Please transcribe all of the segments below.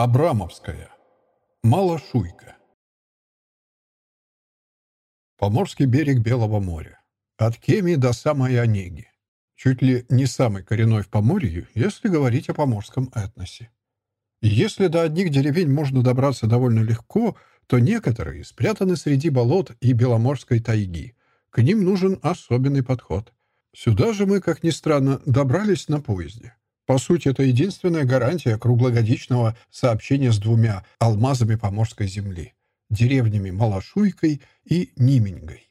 Абрамовская. Малошуйка. Поморский берег Белого моря. От Кеми до самой Онеги. Чуть ли не самый коренной в Поморье, если говорить о поморском этносе. Если до одних деревень можно добраться довольно легко, то некоторые спрятаны среди болот и Беломорской тайги. К ним нужен особенный подход. Сюда же мы, как ни странно, добрались на поезде. По сути, это единственная гарантия круглогодичного сообщения с двумя алмазами поморской земли — деревнями Малашуйкой и Нимингой.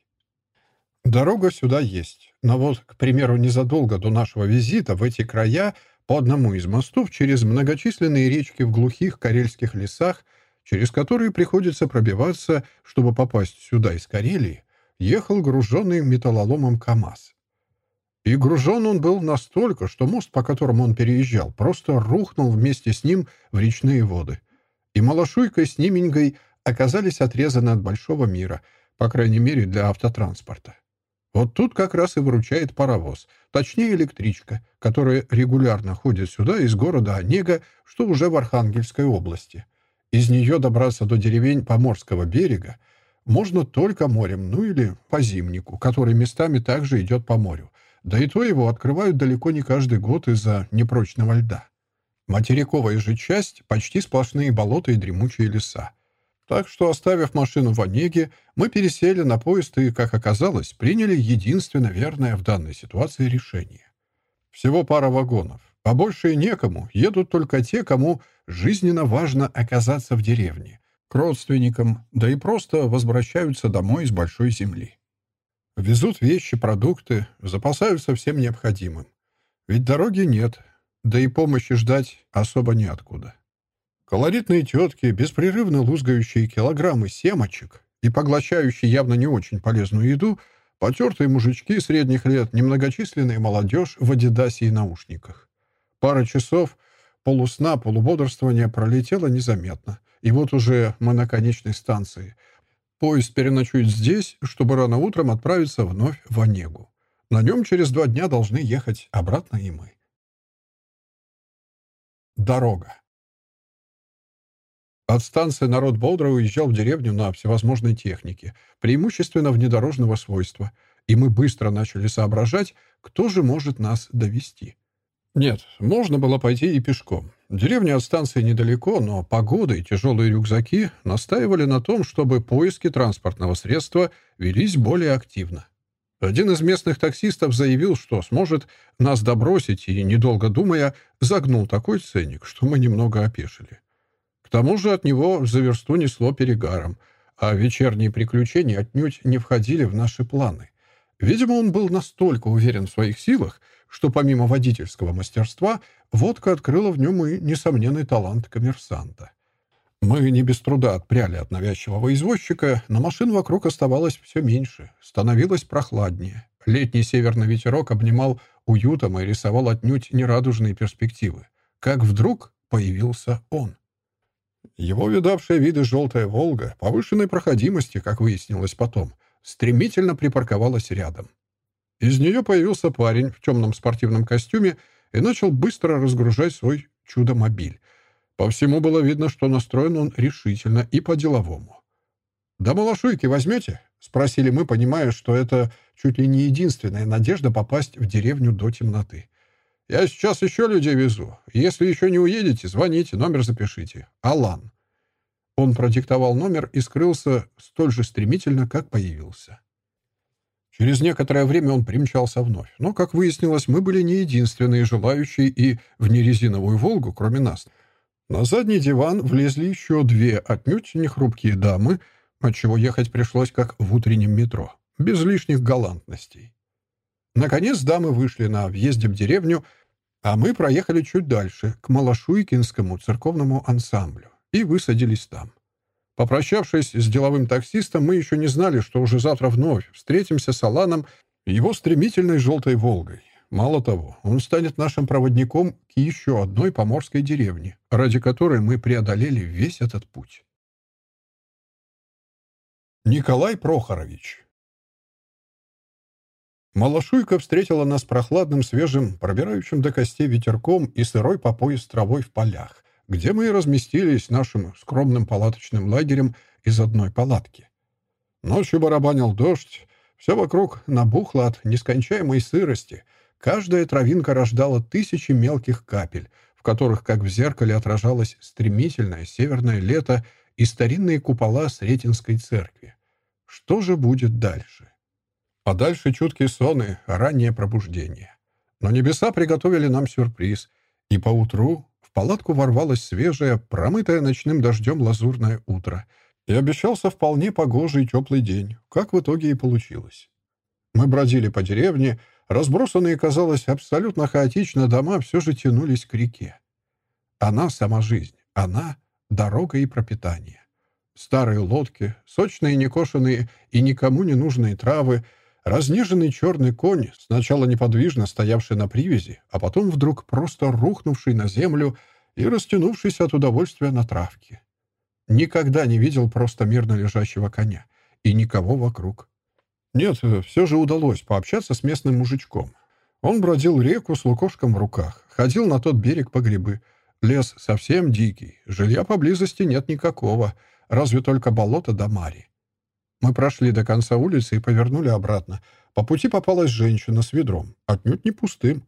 Дорога сюда есть, но вот, к примеру, незадолго до нашего визита в эти края по одному из мостов через многочисленные речки в глухих карельских лесах, через которые приходится пробиваться, чтобы попасть сюда из Карелии, ехал груженный металлоломом КАМАЗ. И гружен он был настолько, что мост, по которому он переезжал, просто рухнул вместе с ним в речные воды. И Малашуйка с Нименькой оказались отрезаны от большого мира, по крайней мере, для автотранспорта. Вот тут как раз и выручает паровоз, точнее электричка, которая регулярно ходит сюда из города Онега, что уже в Архангельской области. Из нее добраться до деревень Поморского берега можно только морем, ну или по зимнику, который местами также идет по морю, да и то его открывают далеко не каждый год из-за непрочного льда. Материковая же часть — почти сплошные болота и дремучие леса. Так что, оставив машину в Онеге, мы пересели на поезд и, как оказалось, приняли единственно верное в данной ситуации решение. Всего пара вагонов, а больше и некому, едут только те, кому жизненно важно оказаться в деревне, к родственникам, да и просто возвращаются домой из большой земли. Везут вещи, продукты, запасаются всем необходимым. Ведь дороги нет, да и помощи ждать особо неоткуда. Колоритные тетки, беспрерывно лузгающие килограммы семочек и поглощающие явно не очень полезную еду, потертые мужички средних лет, немногочисленная молодежь в адидасе и наушниках. Пара часов полусна, полубодрствования пролетела незаметно. И вот уже мы на конечной станции — Поезд переночует здесь, чтобы рано утром отправиться вновь в Онегу. На нем через два дня должны ехать обратно и мы. Дорога. От станции народ бодро уезжал в деревню на всевозможной технике, преимущественно внедорожного свойства, и мы быстро начали соображать, кто же может нас довести. Нет, можно было пойти и пешком. Деревня от станции недалеко, но погода и тяжелые рюкзаки настаивали на том, чтобы поиски транспортного средства велись более активно. Один из местных таксистов заявил, что сможет нас добросить, и, недолго думая, загнул такой ценник, что мы немного опешили. К тому же от него за версту несло перегаром, а вечерние приключения отнюдь не входили в наши планы. Видимо, он был настолько уверен в своих силах, что помимо водительского мастерства, водка открыла в нем и несомненный талант коммерсанта. Мы не без труда отпряли от навязчивого извозчика, но машин вокруг оставалось все меньше, становилось прохладнее. Летний северный ветерок обнимал уютом и рисовал отнюдь нерадужные перспективы. Как вдруг появился он. Его видавшая виды желтая «Волга» повышенной проходимости, как выяснилось потом, стремительно припарковалась рядом. Из нее появился парень в темном спортивном костюме и начал быстро разгружать свой чудо-мобиль. По всему было видно, что настроен он решительно и по-деловому. «Да малошуйки возьмете?» — спросили мы, понимая, что это чуть ли не единственная надежда попасть в деревню до темноты. «Я сейчас еще людей везу. Если еще не уедете, звоните, номер запишите. Алан». Он продиктовал номер и скрылся столь же стремительно, как появился. Через некоторое время он примчался вновь. Но, как выяснилось, мы были не единственные желающие и в нерезиновую «Волгу», кроме нас. На задний диван влезли еще две отнюдь нехрупкие дамы, отчего ехать пришлось как в утреннем метро, без лишних галантностей. Наконец дамы вышли на въезде в деревню, а мы проехали чуть дальше, к Малошуйкинскому церковному ансамблю, и высадились там. Попрощавшись с деловым таксистом, мы еще не знали, что уже завтра вновь встретимся с Аланом и его стремительной «желтой Волгой». Мало того, он станет нашим проводником к еще одной поморской деревне, ради которой мы преодолели весь этот путь. Николай Прохорович Малошуйка встретила нас прохладным, свежим, пробирающим до костей ветерком и сырой по пояс травой в полях, где мы и разместились нашим скромным палаточным лагерем из одной палатки. Ночью барабанил дождь, все вокруг набухло от нескончаемой сырости. Каждая травинка рождала тысячи мелких капель, в которых, как в зеркале, отражалось стремительное северное лето и старинные купола Сретенской церкви. Что же будет дальше? Подальше чуткие соны, раннее пробуждение. Но небеса приготовили нам сюрприз, и поутру палатку ворвалось свежее, промытое ночным дождем лазурное утро, и обещался вполне погожий и теплый день, как в итоге и получилось. Мы бродили по деревне, разбросанные, казалось, абсолютно хаотично дома все же тянулись к реке. Она — сама жизнь, она — дорога и пропитание. Старые лодки, сочные некошенные и никому не нужные травы — Разнеженный черный конь, сначала неподвижно стоявший на привязи, а потом вдруг просто рухнувший на землю и растянувшийся от удовольствия на травке. Никогда не видел просто мирно лежащего коня. И никого вокруг. Нет, все же удалось пообщаться с местным мужичком. Он бродил реку с лукошком в руках, ходил на тот берег по грибы. Лес совсем дикий, жилья поблизости нет никакого, разве только болото да мари. Мы прошли до конца улицы и повернули обратно. По пути попалась женщина с ведром, отнюдь не пустым.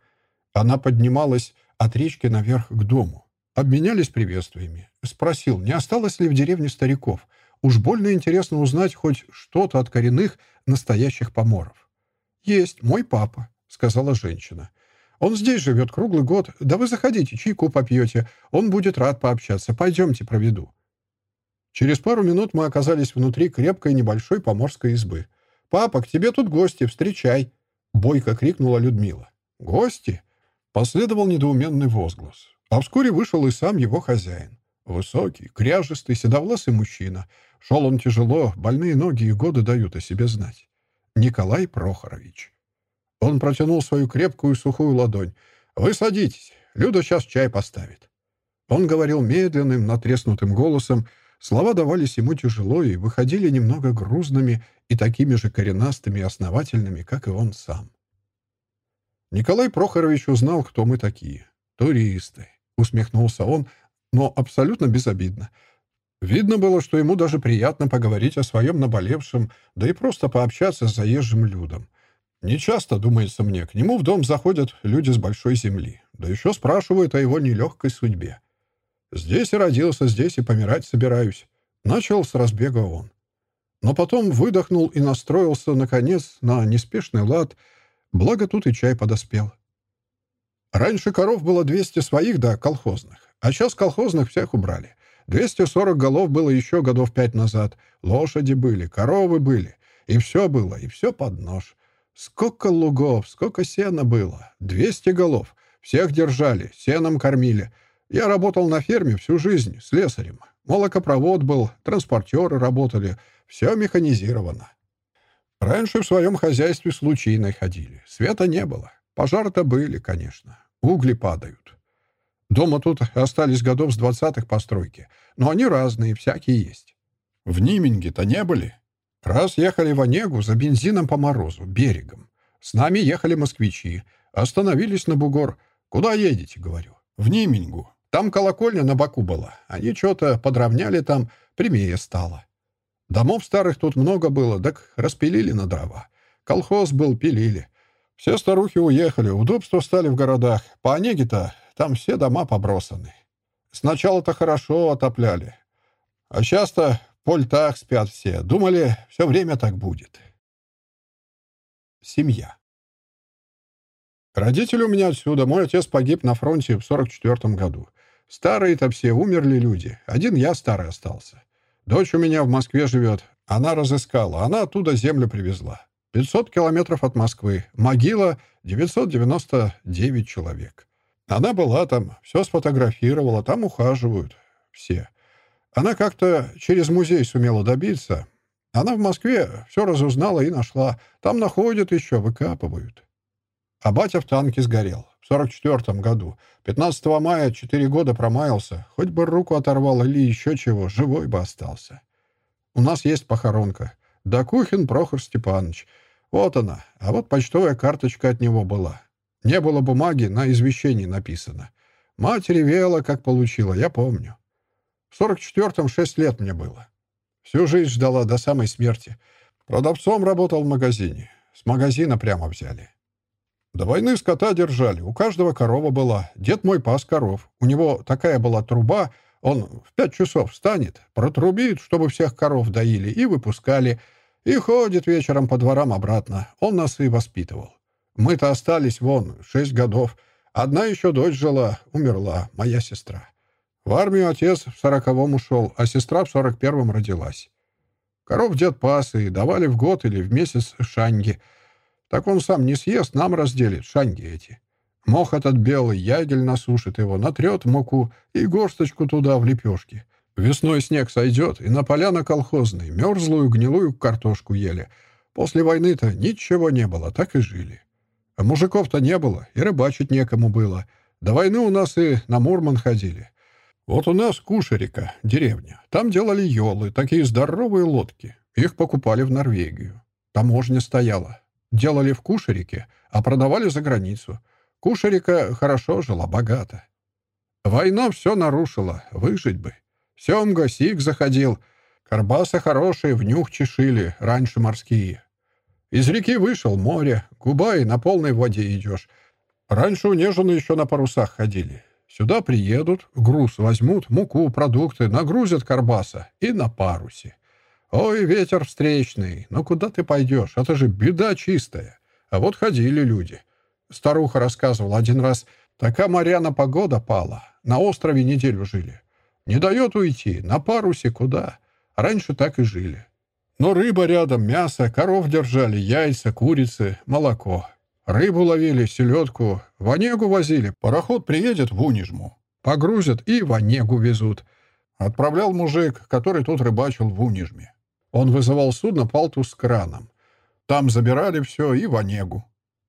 Она поднималась от речки наверх к дому. Обменялись приветствиями. Спросил, не осталось ли в деревне стариков. Уж больно интересно узнать хоть что-то от коренных настоящих поморов. «Есть, мой папа», — сказала женщина. «Он здесь живет круглый год. Да вы заходите, чайку попьете. Он будет рад пообщаться. Пойдемте, проведу». Через пару минут мы оказались внутри крепкой небольшой поморской избы. «Папа, к тебе тут гости, встречай!» — бойко крикнула Людмила. «Гости?» — последовал недоуменный возглас. А вскоре вышел и сам его хозяин. Высокий, кряжистый, седовласый мужчина. Шел он тяжело, больные ноги и годы дают о себе знать. Николай Прохорович. Он протянул свою крепкую сухую ладонь. «Вы садитесь, Люда сейчас чай поставит». Он говорил медленным, натреснутым голосом, Слова давались ему тяжело и выходили немного грузными и такими же коренастыми и основательными, как и он сам. Николай Прохорович узнал, кто мы такие. «Туристы», — усмехнулся он, но абсолютно безобидно. Видно было, что ему даже приятно поговорить о своем наболевшем, да и просто пообщаться с заезжим людом. Нечасто, думается мне, к нему в дом заходят люди с большой земли, да еще спрашивают о его нелегкой судьбе. Здесь и родился, здесь и помирать собираюсь. Начал с разбега он. Но потом выдохнул и настроился, наконец, на неспешный лад, благо тут и чай подоспел. Раньше коров было 200 своих, да, колхозных. А сейчас колхозных всех убрали. 240 голов было еще годов пять назад. Лошади были, коровы были. И все было, и все под нож. Сколько лугов, сколько сена было. 200 голов. Всех держали, сеном кормили. Я работал на ферме всю жизнь, слесарем. Молокопровод был, транспортеры работали. Все механизировано. Раньше в своем хозяйстве с лучиной ходили. Света не было. Пожары-то были, конечно. Угли падают. Дома тут остались годов с двадцатых постройки. Но они разные, всякие есть. В Ниминге-то не были. Раз ехали в Онегу за бензином по морозу, берегом. С нами ехали москвичи. Остановились на бугор. «Куда едете?» — говорю. «В Нимингу. Там колокольня на боку была. Они что-то подровняли там, прямее стало. Домов старых тут много было, так распилили на дрова. Колхоз был, пилили. Все старухи уехали, удобства стали в городах. По Онеге-то там все дома побросаны. Сначала-то хорошо отопляли. А часто по льтах спят все. Думали, все время так будет. Семья. Родители у меня отсюда. Мой отец погиб на фронте в 44 году. Старые-то все умерли люди. Один я старый остался. Дочь у меня в Москве живет. Она разыскала. Она оттуда землю привезла. 500 километров от Москвы. Могила 999 человек. Она была там, все сфотографировала, там ухаживают. Все. Она как-то через музей сумела добиться. Она в Москве все разузнала и нашла. Там находят еще, выкапывают. А батя в танке сгорел. В 44-м году. 15 мая четыре года промаялся. Хоть бы руку оторвал или еще чего, живой бы остался. У нас есть похоронка. Докухин Прохор Степанович. Вот она. А вот почтовая карточка от него была. Не было бумаги, на извещении написано. Мать ревела, как получила, я помню. В 44-м шесть лет мне было. Всю жизнь ждала до самой смерти. Продавцом работал в магазине. С магазина прямо взяли. До войны скота держали. У каждого корова была. Дед мой пас коров. У него такая была труба. Он в пять часов встанет, протрубит, чтобы всех коров доили, и выпускали. И ходит вечером по дворам обратно. Он нас и воспитывал. Мы-то остались вон шесть годов. Одна еще дочь жила, умерла, моя сестра. В армию отец в сороковом ушел, а сестра в сорок первом родилась. Коров дед пас и давали в год или в месяц шанги. Так он сам не съест, нам разделит шанги эти. Мох этот белый, ягель насушит его, натрет муку и горсточку туда в лепешки. Весной снег сойдет, и на поляна колхозные мерзлую гнилую картошку ели. После войны-то ничего не было, так и жили. А мужиков-то не было, и рыбачить некому было. До войны у нас и на Мурман ходили. Вот у нас Кушерика, деревня. Там делали елы, такие здоровые лодки. Их покупали в Норвегию. Таможня стояла. Делали в Кушерике, а продавали за границу. Кушерика хорошо жила, богато. Война все нарушила, выжить бы. Семга, сик заходил. Карбаса хорошие, в нюх чешили, раньше морские. Из реки вышел, море, губа и на полной воде идешь. Раньше у Нежины еще на парусах ходили. Сюда приедут, груз возьмут, муку, продукты, нагрузят карбаса и на парусе. Ой, ветер встречный, ну куда ты пойдешь? Это же беда чистая. А вот ходили люди. Старуха рассказывала один раз, такая моряна погода пала, на острове неделю жили. Не дает уйти, на парусе куда? Раньше так и жили. Но рыба рядом, мясо, коров держали, яйца, курицы, молоко. Рыбу ловили, селедку, в Онегу возили. Пароход приедет в Унижму. Погрузят и в Онегу везут. Отправлял мужик, который тут рыбачил в Унижме. Он вызывал судно «Палтус» с краном. Там забирали все и в Онегу.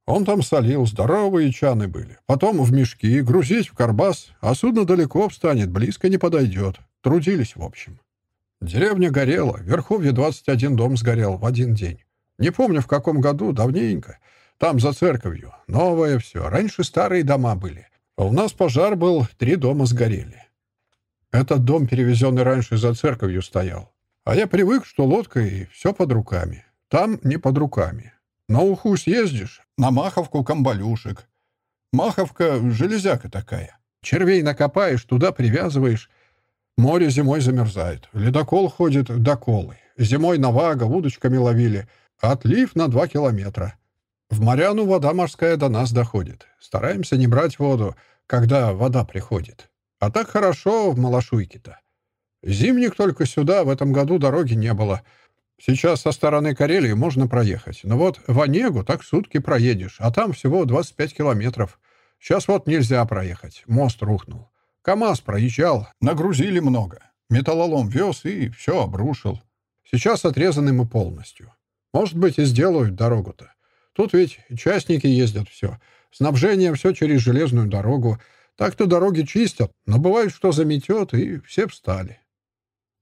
Он там солил, здоровые чаны были. Потом в мешки, грузить в карбас, а судно далеко встанет, близко не подойдет. Трудились, в общем. Деревня горела, в Верховье 21 дом сгорел в один день. Не помню, в каком году, давненько. Там за церковью. Новое все. Раньше старые дома были. У нас пожар был, три дома сгорели. Этот дом, перевезенный раньше за церковью, стоял. А я привык, что лодка и все под руками. Там не под руками. На уху съездишь, на Маховку камбалюшек. Маховка — железяка такая. Червей накопаешь, туда привязываешь. Море зимой замерзает. Ледокол ходит до. Зимой на вага удочками ловили. Отлив на два километра. В Моряну вода морская до нас доходит. Стараемся не брать воду, когда вода приходит. А так хорошо в Малашуйке-то. Зимних только сюда в этом году дороги не было. Сейчас со стороны Карелии можно проехать. Но вот в Онегу так сутки проедешь, а там всего 25 километров. Сейчас вот нельзя проехать. Мост рухнул. КамАЗ проезжал, нагрузили много. Металлолом вез и все обрушил. Сейчас отрезаны мы полностью. Может быть, и сделают дорогу-то. Тут ведь частники ездят все. Снабжение все через железную дорогу. Так-то дороги чистят, но бывает, что заметет, и все встали.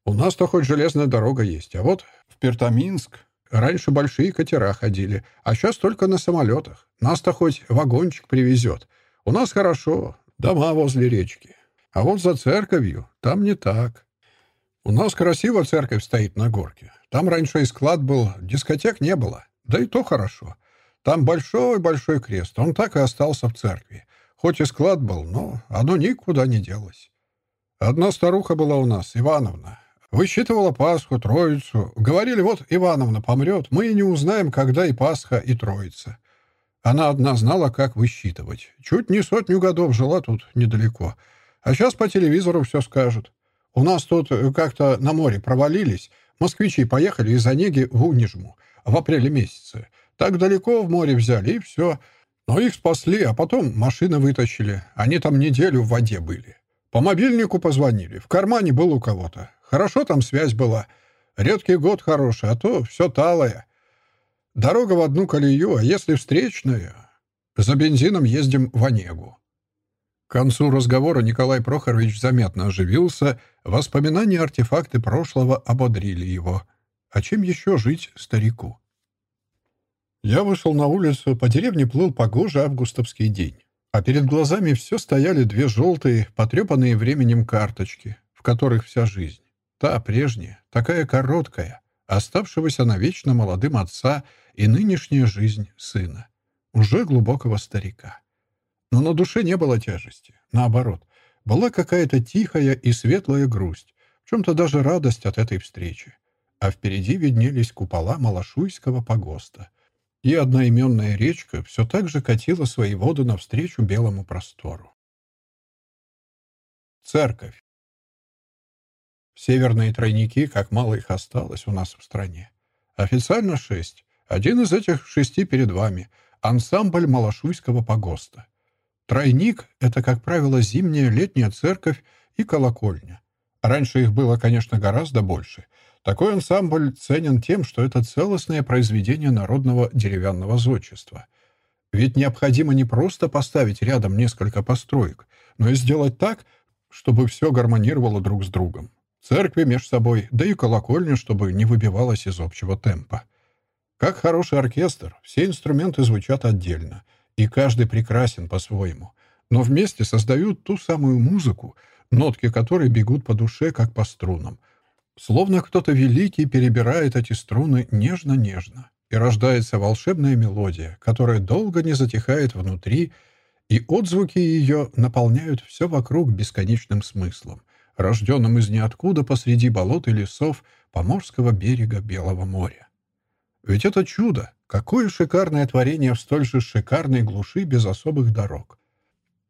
У нас-то хоть железная дорога есть, а вот в Пертаминск раньше большие катера ходили, а сейчас только на самолетах. Нас-то хоть вагончик привезет. У нас хорошо, дома возле речки. А вот за церковью там не так. У нас красиво церковь стоит на горке. Там раньше и склад был, дискотек не было. Да и то хорошо. Там большой-большой крест, он так и остался в церкви. Хоть и склад был, но оно никуда не делось. Одна старуха была у нас, Ивановна. Высчитывала Пасху, Троицу. Говорили, вот Ивановна помрет, мы и не узнаем, когда и Пасха, и Троица. Она одна знала, как высчитывать. Чуть не сотню годов жила тут недалеко. А сейчас по телевизору все скажут. У нас тут э, как-то на море провалились. Москвичи поехали из Онеги в Унижму в апреле месяце. Так далеко в море взяли, и все. Но их спасли, а потом машины вытащили. Они там неделю в воде были. По мобильнику позвонили. В кармане был у кого-то. Хорошо там связь была. Редкий год хороший, а то все талое. Дорога в одну колею, а если встречная... За бензином ездим в Онегу. К концу разговора Николай Прохорович заметно оживился, воспоминания артефакты прошлого ободрили его. А чем еще жить старику? Я вышел на улицу, по деревне плыл погожий августовский день. А перед глазами все стояли две желтые, потрепанные временем карточки, в которых вся жизнь. Та прежняя, такая короткая, оставшегося навечно молодым отца и нынешняя жизнь сына, уже глубокого старика. Но на душе не было тяжести. Наоборот, была какая-то тихая и светлая грусть, в чем-то даже радость от этой встречи. А впереди виднелись купола Малашуйского погоста. И одноименная речка все так же катила свои воды навстречу белому простору. Церковь. Северные тройники, как мало их осталось у нас в стране. Официально шесть. Один из этих шести перед вами — ансамбль Малашуйского погоста. Тройник — это, как правило, зимняя летняя церковь и колокольня. Раньше их было, конечно, гораздо больше. Такой ансамбль ценен тем, что это целостное произведение народного деревянного зодчества. Ведь необходимо не просто поставить рядом несколько построек, но и сделать так, чтобы все гармонировало друг с другом. Церкви между собой, да и колокольня, чтобы не выбивалась из общего темпа. Как хороший оркестр, все инструменты звучат отдельно, и каждый прекрасен по-своему, но вместе создают ту самую музыку, нотки которой бегут по душе, как по струнам. Словно кто-то великий перебирает эти струны нежно-нежно, и рождается волшебная мелодия, которая долго не затихает внутри, и отзвуки ее наполняют все вокруг бесконечным смыслом, рожденным из ниоткуда посреди болот и лесов поморского берега Белого моря. Ведь это чудо! Какое шикарное творение в столь же шикарной глуши без особых дорог.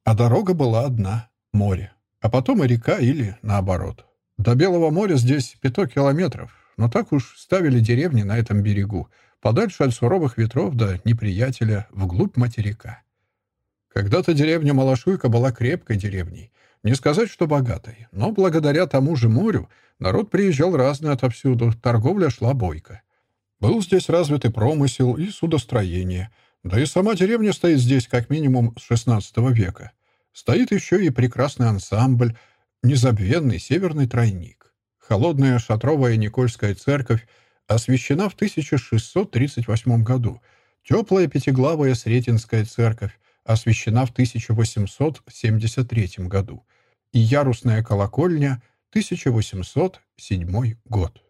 А дорога была одна — море. А потом и река или наоборот. До Белого моря здесь пяток километров, но так уж ставили деревни на этом берегу, подальше от суровых ветров до неприятеля, вглубь материка. Когда-то деревня Малашуйка была крепкой деревней. Не сказать, что богатой, но благодаря тому же морю народ приезжал разный отовсюду, торговля шла бойко. Был здесь развитый промысел и судостроение. Да и сама деревня стоит здесь как минимум с XVI века. Стоит еще и прекрасный ансамбль, незабвенный северный тройник. Холодная шатровая Никольская церковь освящена в 1638 году. Теплая пятиглавая Сретенская церковь освящена в 1873 году. И ярусная колокольня 1807 год.